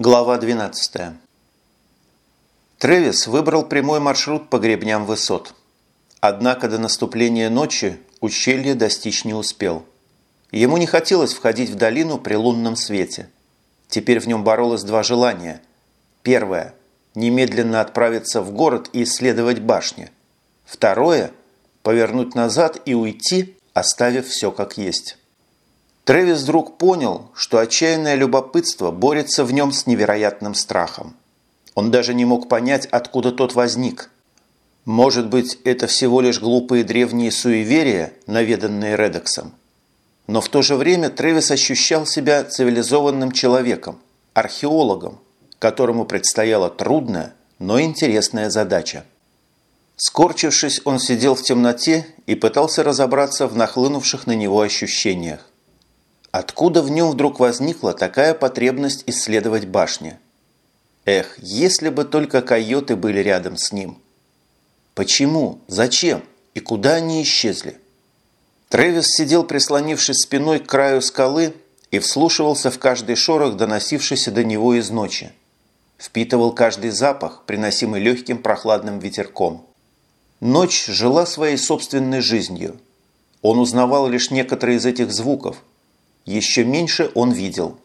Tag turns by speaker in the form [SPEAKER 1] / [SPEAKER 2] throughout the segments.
[SPEAKER 1] Глава 12. Трэвис выбрал прямой маршрут по гребням высот. Однако до наступления ночи ущелье достичь не успел. Ему не хотелось входить в долину при лунном свете. Теперь в нем боролось два желания. Первое – немедленно отправиться в город и исследовать башни. Второе – повернуть назад и уйти, оставив все как есть. Трэвис вдруг понял, что отчаянное любопытство борется в нем с невероятным страхом. Он даже не мог понять, откуда тот возник. Может быть, это всего лишь глупые древние суеверия, наведанные Редексом. Но в то же время Трэвис ощущал себя цивилизованным человеком, археологом, которому предстояла трудная, но интересная задача. Скорчившись, он сидел в темноте и пытался разобраться в нахлынувших на него ощущениях. Откуда в нем вдруг возникла такая потребность исследовать башни? Эх, если бы только койоты были рядом с ним. Почему? Зачем? И куда они исчезли? Трэвис сидел, прислонившись спиной к краю скалы и вслушивался в каждый шорох, доносившийся до него из ночи. Впитывал каждый запах, приносимый легким прохладным ветерком. Ночь жила своей собственной жизнью. Он узнавал лишь некоторые из этих звуков – еще меньше он видел.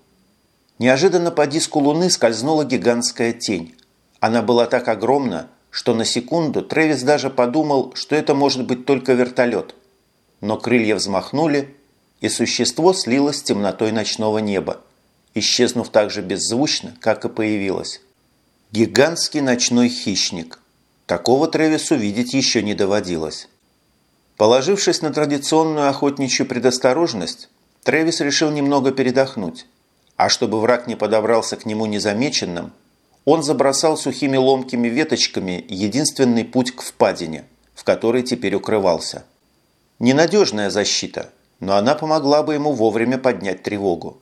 [SPEAKER 1] Неожиданно по диску Луны скользнула гигантская тень. Она была так огромна, что на секунду Трэвис даже подумал, что это может быть только вертолет. Но крылья взмахнули, и существо слилось с темнотой ночного неба, исчезнув так же беззвучно, как и появилось. Гигантский ночной хищник. Такого Трэвису видеть еще не доводилось. Положившись на традиционную охотничью предосторожность, Трэвис решил немного передохнуть, а чтобы враг не подобрался к нему незамеченным, он забросал сухими ломкими веточками единственный путь к впадине, в которой теперь укрывался. Ненадежная защита, но она помогла бы ему вовремя поднять тревогу.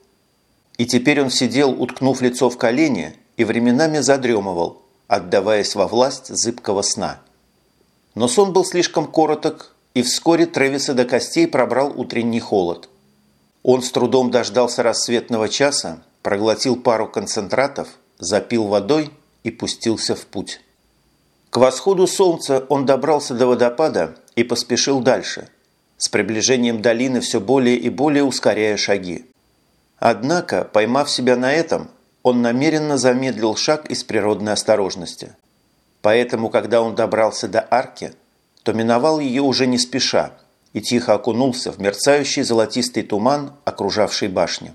[SPEAKER 1] И теперь он сидел, уткнув лицо в колени, и временами задремывал, отдаваясь во власть зыбкого сна. Но сон был слишком короток, и вскоре Трэвиса до костей пробрал утренний холод. Он с трудом дождался рассветного часа, проглотил пару концентратов, запил водой и пустился в путь. К восходу солнца он добрался до водопада и поспешил дальше, с приближением долины все более и более ускоряя шаги. Однако, поймав себя на этом, он намеренно замедлил шаг из природной осторожности. Поэтому, когда он добрался до арки, то миновал ее уже не спеша, и тихо окунулся в мерцающий золотистый туман, окружавший башню.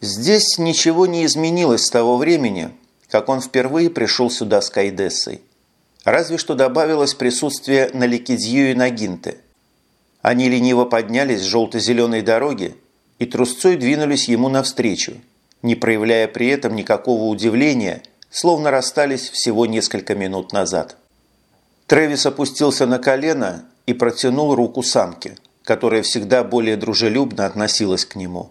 [SPEAKER 1] Здесь ничего не изменилось с того времени, как он впервые пришел сюда с Кайдессой. Разве что добавилось присутствие на Ликидью и Нагинте. Они лениво поднялись с желто-зеленой дороги и трусцой двинулись ему навстречу, не проявляя при этом никакого удивления, словно расстались всего несколько минут назад. Трэвис опустился на колено и протянул руку самке, которая всегда более дружелюбно относилась к нему.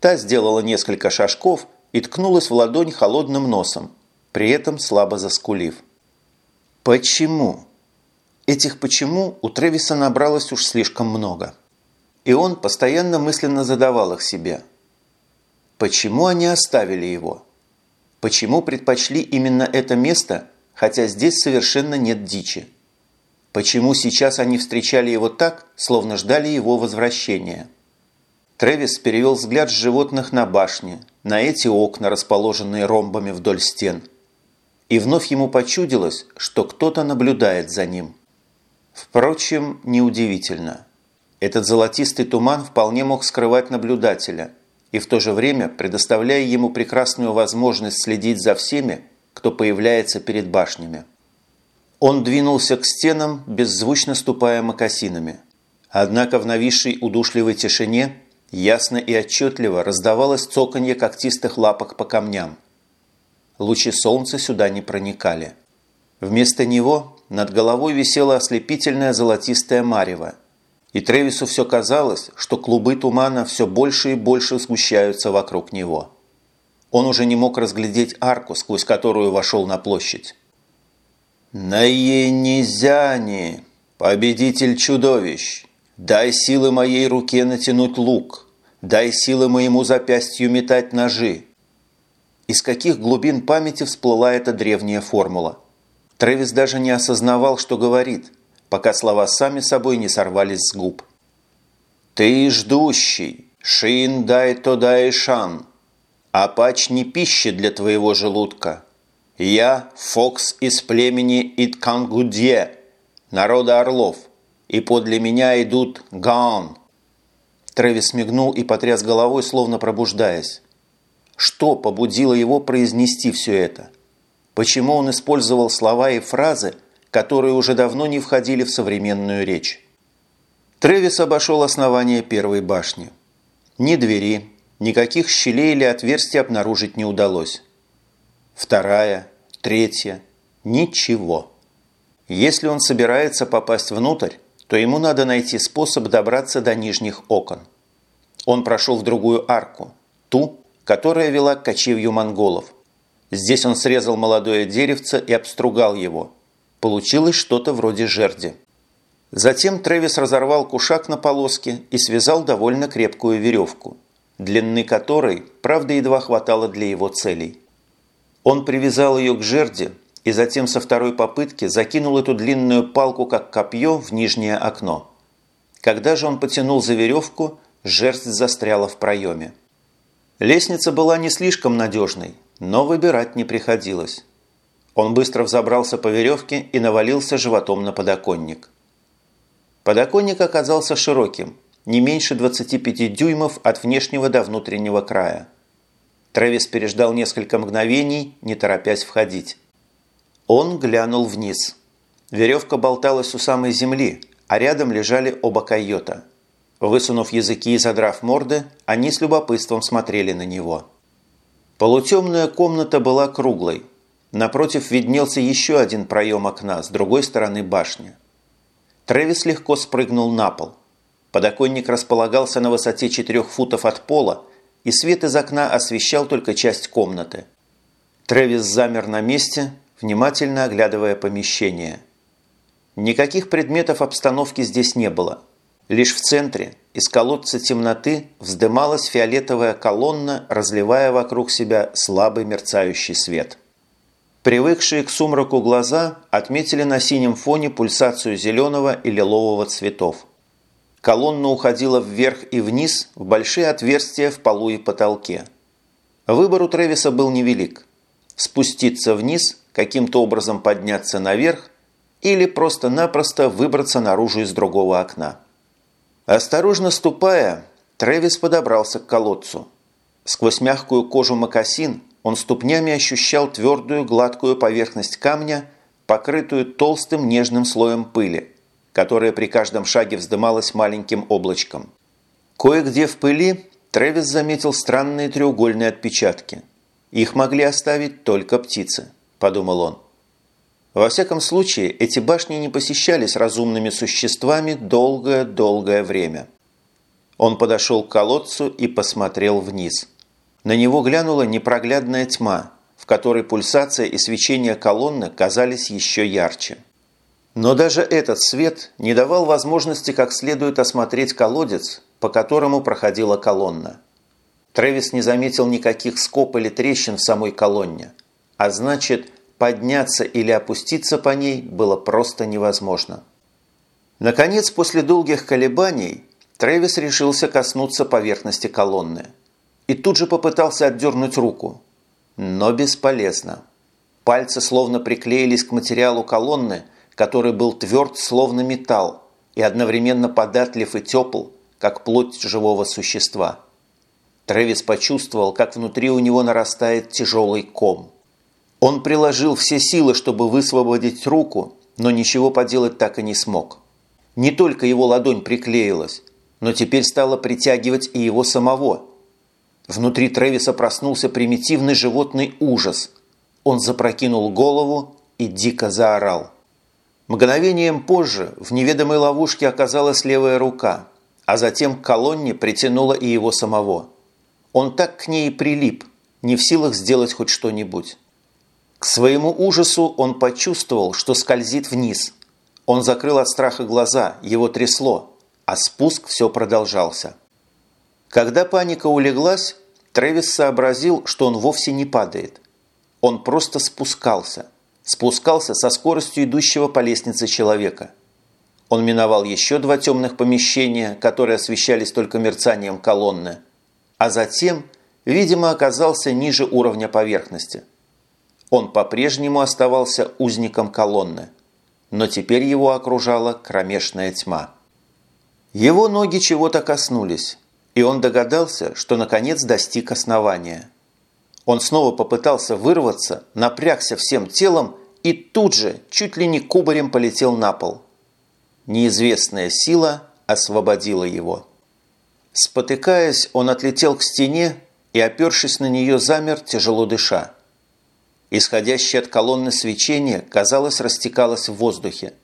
[SPEAKER 1] Та сделала несколько шажков и ткнулась в ладонь холодным носом, при этом слабо заскулив. Почему? Этих «почему» у Тревиса набралось уж слишком много. И он постоянно мысленно задавал их себе. Почему они оставили его? Почему предпочли именно это место, хотя здесь совершенно нет дичи? Почему сейчас они встречали его так, словно ждали его возвращения? Трэвис перевел взгляд с животных на башни, на эти окна, расположенные ромбами вдоль стен. И вновь ему почудилось, что кто-то наблюдает за ним. Впрочем, неудивительно. Этот золотистый туман вполне мог скрывать наблюдателя и в то же время предоставляя ему прекрасную возможность следить за всеми, кто появляется перед башнями. Он двинулся к стенам, беззвучно ступая мокасинами. Однако в нависшей удушливой тишине ясно и отчетливо раздавалось цоканье когтистых лапок по камням. Лучи солнца сюда не проникали. Вместо него над головой висела ослепительная золотистая марево, и Тревису все казалось, что клубы тумана все больше и больше сгущаются вокруг него. Он уже не мог разглядеть арку, сквозь которую вошел на площадь. «Наенизяне, победитель чудовищ, дай силы моей руке натянуть лук, дай силы моему запястью метать ножи». Из каких глубин памяти всплыла эта древняя формула? Трэвис даже не осознавал, что говорит, пока слова сами собой не сорвались с губ. «Ты ждущий, шин дай то дай шан, а пач не пища для твоего желудка. Я Фокс из племени Иткангудье, народа орлов, и подле меня идут Гаон». Трэвис мигнул и потряс головой, словно пробуждаясь. Что побудило его произнести все это? Почему он использовал слова и фразы, которые уже давно не входили в современную речь? Трэвис обошел основание первой башни. Ни двери, никаких щелей или отверстий обнаружить не удалось. Вторая, третья, ничего. Если он собирается попасть внутрь, то ему надо найти способ добраться до нижних окон. Он прошел в другую арку, ту, которая вела к кочевью монголов. Здесь он срезал молодое деревце и обстругал его. Получилось что-то вроде жерди. Затем Трэвис разорвал кушак на полоски и связал довольно крепкую веревку, длины которой, правда, едва хватало для его целей. Он привязал ее к жерди и затем со второй попытки закинул эту длинную палку как копье в нижнее окно. Когда же он потянул за веревку, жерсть застряла в проеме. Лестница была не слишком надежной, но выбирать не приходилось. Он быстро взобрался по веревке и навалился животом на подоконник. Подоконник оказался широким, не меньше 25 дюймов от внешнего до внутреннего края. Трэвис переждал несколько мгновений, не торопясь входить. Он глянул вниз. Веревка болталась у самой земли, а рядом лежали оба койота – Высунув языки и задрав морды, они с любопытством смотрели на него. Полутемная комната была круглой. Напротив виднелся еще один проем окна с другой стороны башни. Трэвис легко спрыгнул на пол. Подоконник располагался на высоте четырех футов от пола, и свет из окна освещал только часть комнаты. Трэвис замер на месте, внимательно оглядывая помещение. Никаких предметов обстановки здесь не было – Лишь в центре, из колодца темноты, вздымалась фиолетовая колонна, разливая вокруг себя слабый мерцающий свет. Привыкшие к сумраку глаза отметили на синем фоне пульсацию зеленого и лилового цветов. Колонна уходила вверх и вниз в большие отверстия в полу и потолке. Выбор у Тревиса был невелик. Спуститься вниз, каким-то образом подняться наверх или просто-напросто выбраться наружу из другого окна. Осторожно ступая, Трэвис подобрался к колодцу. Сквозь мягкую кожу мокасин он ступнями ощущал твердую гладкую поверхность камня, покрытую толстым нежным слоем пыли, которая при каждом шаге вздымалась маленьким облачком. Кое-где в пыли Трэвис заметил странные треугольные отпечатки. Их могли оставить только птицы, подумал он. Во всяком случае, эти башни не посещались разумными существами долгое-долгое время. Он подошел к колодцу и посмотрел вниз. На него глянула непроглядная тьма, в которой пульсация и свечение колонны казались еще ярче. Но даже этот свет не давал возможности как следует осмотреть колодец, по которому проходила колонна. Трэвис не заметил никаких скоб или трещин в самой колонне, а значит, подняться или опуститься по ней было просто невозможно. Наконец, после долгих колебаний, Трэвис решился коснуться поверхности колонны. И тут же попытался отдернуть руку. Но бесполезно. Пальцы словно приклеились к материалу колонны, который был тверд, словно металл, и одновременно податлив и тепл, как плоть живого существа. Трэвис почувствовал, как внутри у него нарастает тяжелый ком – он приложил все силы, чтобы высвободить руку, но ничего поделать так и не смог. Не только его ладонь приклеилась, но теперь стала притягивать и его самого. Внутри Тревиса проснулся примитивный животный ужас. Он запрокинул голову и дико заорал. Мгновением позже в неведомой ловушке оказалась левая рука, а затем к колонне притянула и его самого. Он так к ней прилип, не в силах сделать хоть что-нибудь. К своему ужасу он почувствовал, что скользит вниз. Он закрыл от страха глаза, его трясло, а спуск все продолжался. Когда паника улеглась, Трэвис сообразил, что он вовсе не падает. Он просто спускался. Спускался со скоростью идущего по лестнице человека. Он миновал еще два темных помещения, которые освещались только мерцанием колонны. А затем, видимо, оказался ниже уровня поверхности. Он по-прежнему оставался узником колонны. Но теперь его окружала кромешная тьма. Его ноги чего-то коснулись, и он догадался, что наконец достиг основания. Он снова попытался вырваться, напрягся всем телом и тут же чуть ли не кубарем полетел на пол. Неизвестная сила освободила его. Спотыкаясь, он отлетел к стене и, опершись на нее, замер, тяжело дыша. Исходящее от колонны свечение, казалось, растекалось в воздухе.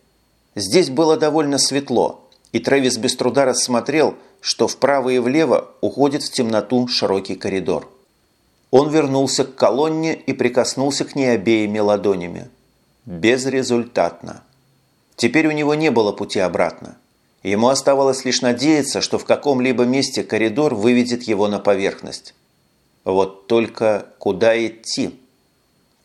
[SPEAKER 1] Здесь было довольно светло, и Трэвис без труда рассмотрел, что вправо и влево уходит в темноту широкий коридор. Он вернулся к колонне и прикоснулся к ней обеими ладонями. Безрезультатно. Теперь у него не было пути обратно. Ему оставалось лишь надеяться, что в каком-либо месте коридор выведет его на поверхность. Вот только куда идти?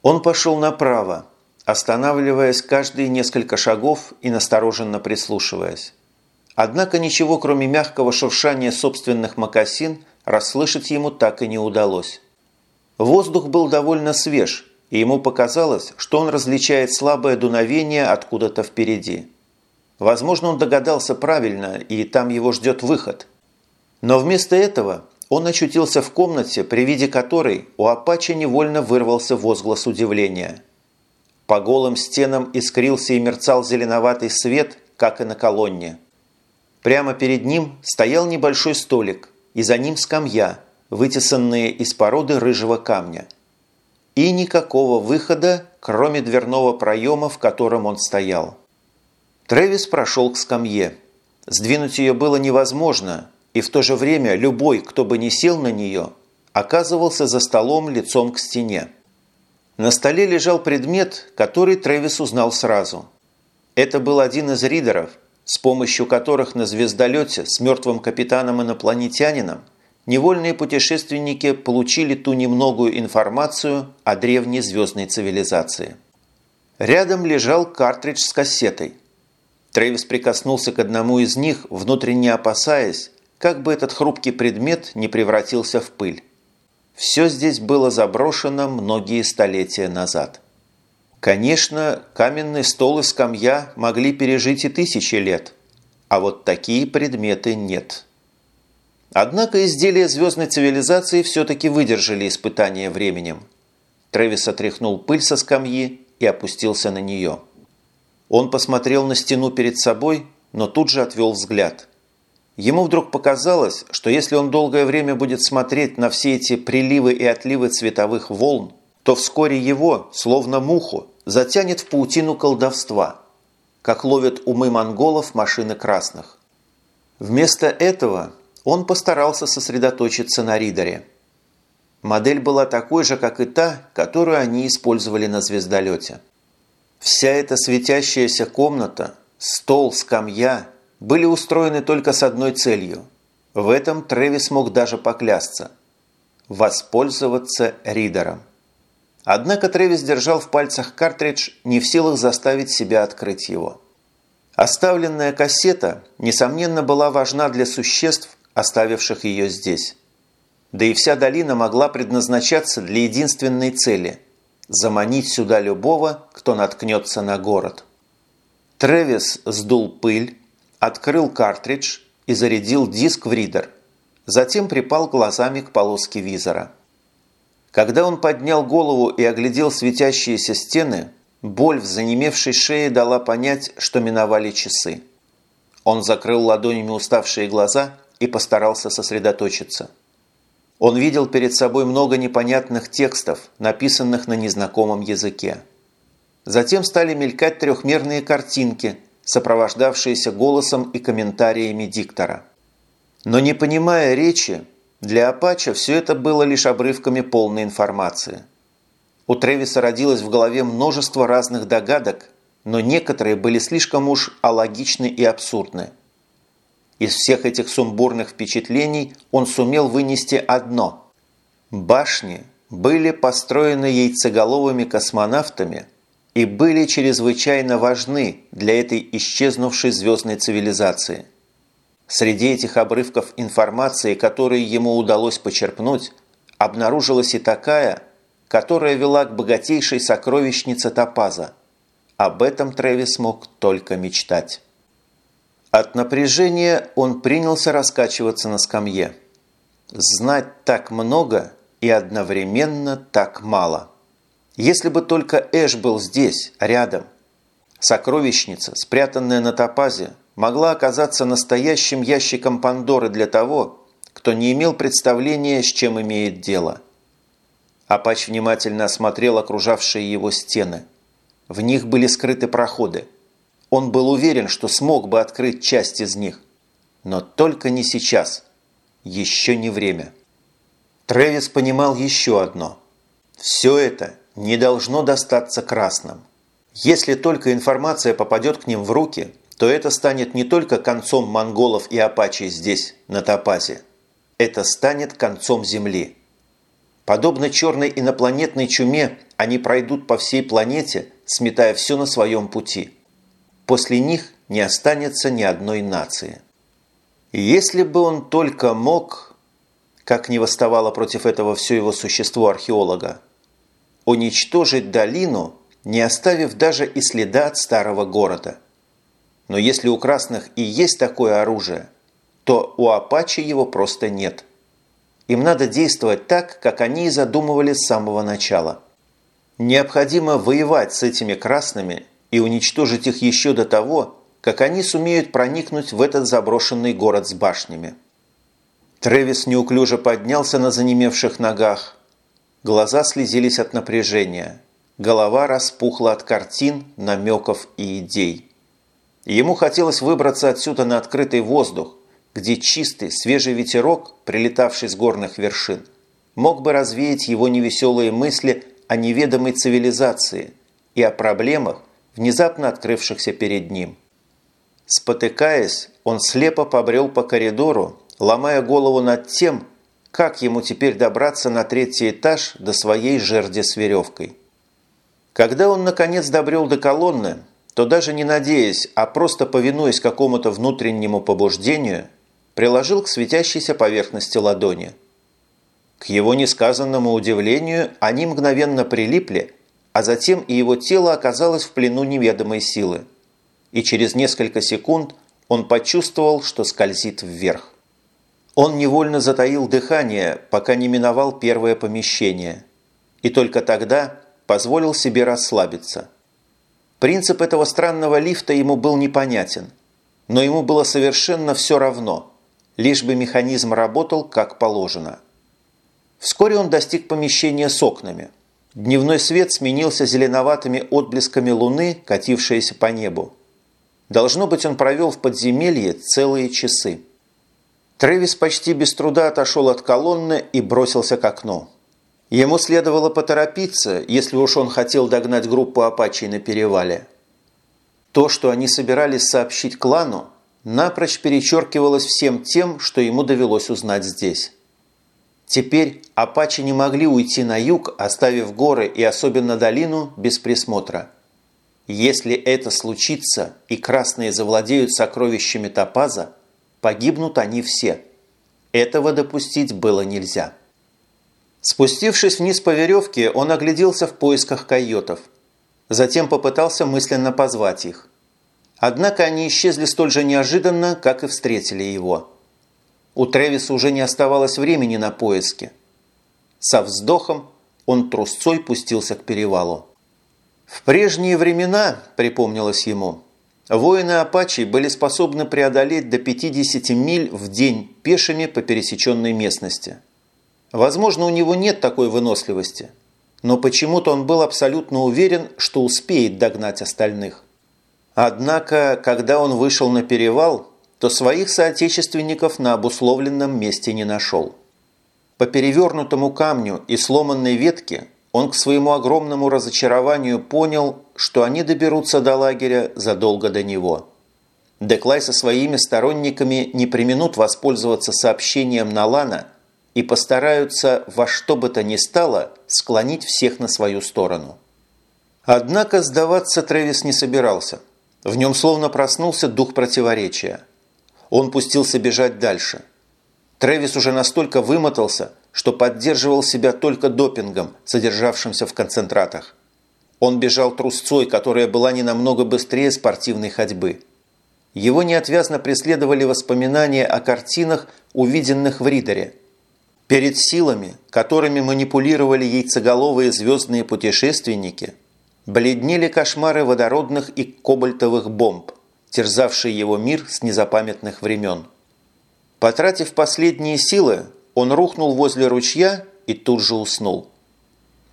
[SPEAKER 1] Он пошел направо, останавливаясь каждые несколько шагов и настороженно прислушиваясь. Однако ничего, кроме мягкого шуршания собственных мокасин, расслышать ему так и не удалось. Воздух был довольно свеж, и ему показалось, что он различает слабое дуновение откуда-то впереди. Возможно, он догадался правильно, и там его ждет выход. Но вместо этого он очутился в комнате, при виде которой у Апача невольно вырвался возглас удивления. По голым стенам искрился и мерцал зеленоватый свет, как и на колонне – Прямо перед ним стоял небольшой столик, и за ним скамья, вытесанные из породы рыжего камня. И никакого выхода, кроме дверного проема, в котором он стоял. Трэвис прошел к скамье. Сдвинуть ее было невозможно, и в то же время любой, кто бы не сел на нее, оказывался за столом лицом к стене. На столе лежал предмет, который Трэвис узнал сразу. Это был один из ридеров – с помощью которых на звездолете с мертвым капитаном-инопланетянином невольные путешественники получили ту немногую информацию о древней звездной цивилизации. Рядом лежал картридж с кассетой. Трэвис прикоснулся к одному из них, внутренне опасаясь, как бы этот хрупкий предмет не превратился в пыль. Все здесь было заброшено многие столетия назад. Конечно, каменный стол и скамья могли пережить и тысячи лет, а вот такие предметы нет. Однако изделия звездной цивилизации все-таки выдержали испытание временем. Трэвис отряхнул пыль со скамьи и опустился на нее. Он посмотрел на стену перед собой, но тут же отвел взгляд. Ему вдруг показалось, что если он долгое время будет смотреть на все эти приливы и отливы цветовых волн, то вскоре его, словно муху, затянет в паутину колдовства, как ловят умы монголов машины красных. Вместо этого он постарался сосредоточиться на ридере. Модель была такой же, как и та, которую они использовали на звездолете. Вся эта светящаяся комната, стол, скамья были устроены только с одной целью. В этом Трэвис мог даже поклясться – воспользоваться ридером. Однако Трэвис держал в пальцах картридж, не в силах заставить себя открыть его. Оставленная кассета, несомненно, была важна для существ, оставивших ее здесь. Да и вся долина могла предназначаться для единственной цели – заманить сюда любого, кто наткнется на город. Трэвис сдул пыль, открыл картридж и зарядил диск в ридер. Затем припал глазами к полоске визора – когда он поднял голову и оглядел светящиеся стены, боль в занемевшей шее дала понять, что миновали часы. Он закрыл ладонями уставшие глаза и постарался сосредоточиться. Он видел перед собой много непонятных текстов, написанных на незнакомом языке. Затем стали мелькать трехмерные картинки, сопровождавшиеся голосом и комментариями диктора. Но не понимая речи, для Апача все это было лишь обрывками полной информации. У Тревиса родилось в голове множество разных догадок, но некоторые были слишком уж алогичны и абсурдны. Из всех этих сумбурных впечатлений он сумел вынести одно. Башни были построены яйцеголовыми космонавтами и были чрезвычайно важны для этой исчезнувшей звездной цивилизации. Среди этих обрывков информации, которые ему удалось почерпнуть, обнаружилась и такая, которая вела к богатейшей сокровищнице Топаза. Об этом Трэвис мог только мечтать. От напряжения он принялся раскачиваться на скамье. Знать так много и одновременно так мало. Если бы только Эш был здесь, рядом. Сокровищница, спрятанная на топазе, могла оказаться настоящим ящиком Пандоры для того, кто не имел представления, с чем имеет дело. Апач внимательно осмотрел окружавшие его стены. В них были скрыты проходы. Он был уверен, что смог бы открыть часть из них. Но только не сейчас. Еще не время. Трэвис понимал еще одно. Все это не должно достаться красным. Если только информация попадет к ним в руки, то это станет не только концом монголов и апачей здесь, на Топазе. Это станет концом Земли. Подобно черной инопланетной чуме, они пройдут по всей планете, сметая все на своем пути. После них не останется ни одной нации. Если бы он только мог как не восставало против этого все его существо археолога. Уничтожить долину, не оставив даже и следа от старого города. Но если у красных и есть такое оружие, то у Апачи его просто нет. Им надо действовать так, как они и задумывали с самого начала. Необходимо воевать с этими красными и уничтожить их еще до того, как они сумеют проникнуть в этот заброшенный город с башнями. Трэвис неуклюже поднялся на занемевших ногах. Глаза слезились от напряжения. Голова распухла от картин, намеков и идей. Ему хотелось выбраться отсюда на открытый воздух, где чистый, свежий ветерок, прилетавший с горных вершин, мог бы развеять его невеселые мысли о неведомой цивилизации и о проблемах, внезапно открывшихся перед ним. Спотыкаясь, он слепо побрел по коридору, ломая голову над тем, как ему теперь добраться на третий этаж до своей жерди с веревкой. Когда он наконец добрел до колонны, то даже не надеясь, а просто повинуясь какому-то внутреннему побуждению, приложил к светящейся поверхности ладони. К его несказанному удивлению они мгновенно прилипли, а затем и его тело оказалось в плену неведомой силы. И через несколько секунд он почувствовал, что скользит вверх. Он невольно затаил дыхание, пока не миновал первое помещение. И только тогда позволил себе расслабиться. Принцип этого странного лифта ему был непонятен. Но ему было совершенно все равно, лишь бы механизм работал как положено. Вскоре он достиг помещения с окнами. Дневной свет сменился зеленоватыми отблесками луны, катившейся по небу. Должно быть, он провел в подземелье целые часы. Трэвис почти без труда отошел от колонны и бросился к окну. Ему следовало поторопиться, если уж он хотел догнать группу апачей на перевале. То, что они собирались сообщить клану, напрочь перечеркивалось всем тем, что ему довелось узнать здесь. Теперь апачи не могли уйти на юг, оставив горы и особенно долину без присмотра. Если это случится и красные завладеют сокровищами Топаза, погибнут они все. Этого допустить было нельзя. Спустившись вниз по веревке, он огляделся в поисках койотов. Затем попытался мысленно позвать их. Однако они исчезли столь же неожиданно, как и встретили его. У Тревиса уже не оставалось времени на поиски. Со вздохом он трусцой пустился к перевалу. В прежние времена, припомнилось ему, Воины Апачи были способны преодолеть до 50 миль в день пешими по пересеченной местности. Возможно, у него нет такой выносливости, но почему-то он был абсолютно уверен, что успеет догнать остальных. Однако, когда он вышел на перевал, то своих соотечественников на обусловленном месте не нашел. По перевернутому камню и сломанной ветке он к своему огромному разочарованию понял, что они доберутся до лагеря задолго до него. Деклай со своими сторонниками не применут воспользоваться сообщением на Лана и постараются во что бы то ни стало склонить всех на свою сторону. Однако сдаваться Трэвис не собирался. В нем словно проснулся дух противоречия. Он пустился бежать дальше. Трэвис уже настолько вымотался, что поддерживал себя только допингом, содержавшимся в концентратах. Он бежал трусцой, которая была не намного быстрее спортивной ходьбы. Его неотвязно преследовали воспоминания о картинах, увиденных в Ридере – Перед силами, которыми манипулировали яйцеголовые звездные путешественники, бледнели кошмары водородных и кобальтовых бомб, терзавшие его мир с незапамятных времен. Потратив последние силы, он рухнул возле ручья и тут же уснул.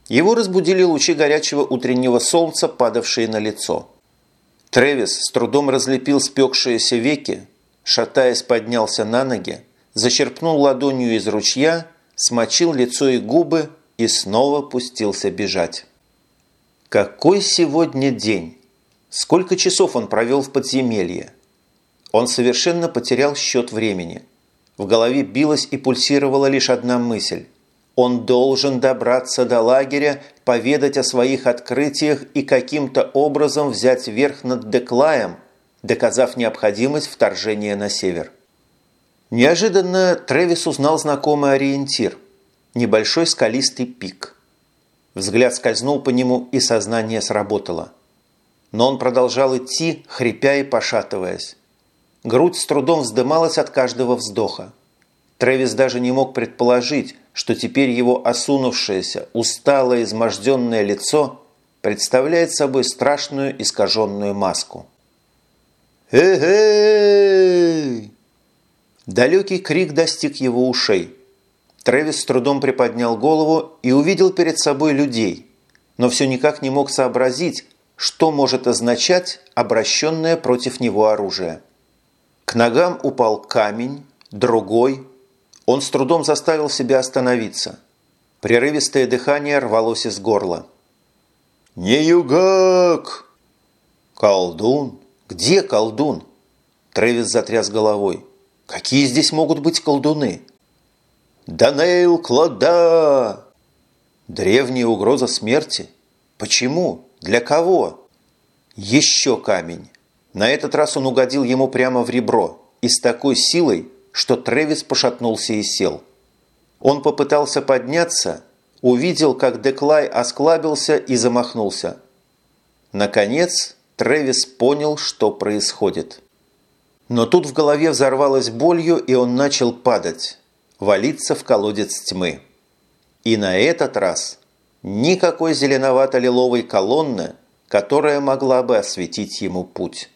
[SPEAKER 1] Его разбудили лучи горячего утреннего солнца, падавшие на лицо. Тревис с трудом разлепил спекшиеся веки, шатаясь поднялся на ноги, зачерпнул ладонью из ручья, смочил лицо и губы и снова пустился бежать. Какой сегодня день? Сколько часов он провел в подземелье? Он совершенно потерял счет времени. В голове билась и пульсировала лишь одна мысль. Он должен добраться до лагеря, поведать о своих открытиях и каким-то образом взять верх над Деклаем, доказав необходимость вторжения на север. Неожиданно Трэвис узнал знакомый ориентир – небольшой скалистый пик. Взгляд скользнул по нему, и сознание сработало. Но он продолжал идти, хрипя и пошатываясь. Грудь с трудом вздымалась от каждого вздоха. Трэвис даже не мог предположить, что теперь его осунувшееся, усталое, изможденное лицо представляет собой страшную искаженную маску. «Эй-эй!» Далекий крик достиг его ушей. Трэвис с трудом приподнял голову и увидел перед собой людей, но все никак не мог сообразить, что может означать обращенное против него оружие. К ногам упал камень, другой. Он с трудом заставил себя остановиться. Прерывистое дыхание рвалось из горла. «Не югак!» «Колдун? Где колдун?» Трэвис затряс головой. Какие здесь могут быть колдуны? Данейл Клода! Древняя угроза смерти? Почему? Для кого? Еще камень. На этот раз он угодил ему прямо в ребро и с такой силой, что Тревис пошатнулся и сел. Он попытался подняться, увидел, как Деклай осклабился и замахнулся. Наконец, Тревис понял, что происходит. Но тут в голове взорвалась болью, и он начал падать, валиться в колодец тьмы. И на этот раз никакой зеленовато-лиловой колонны, которая могла бы осветить ему путь.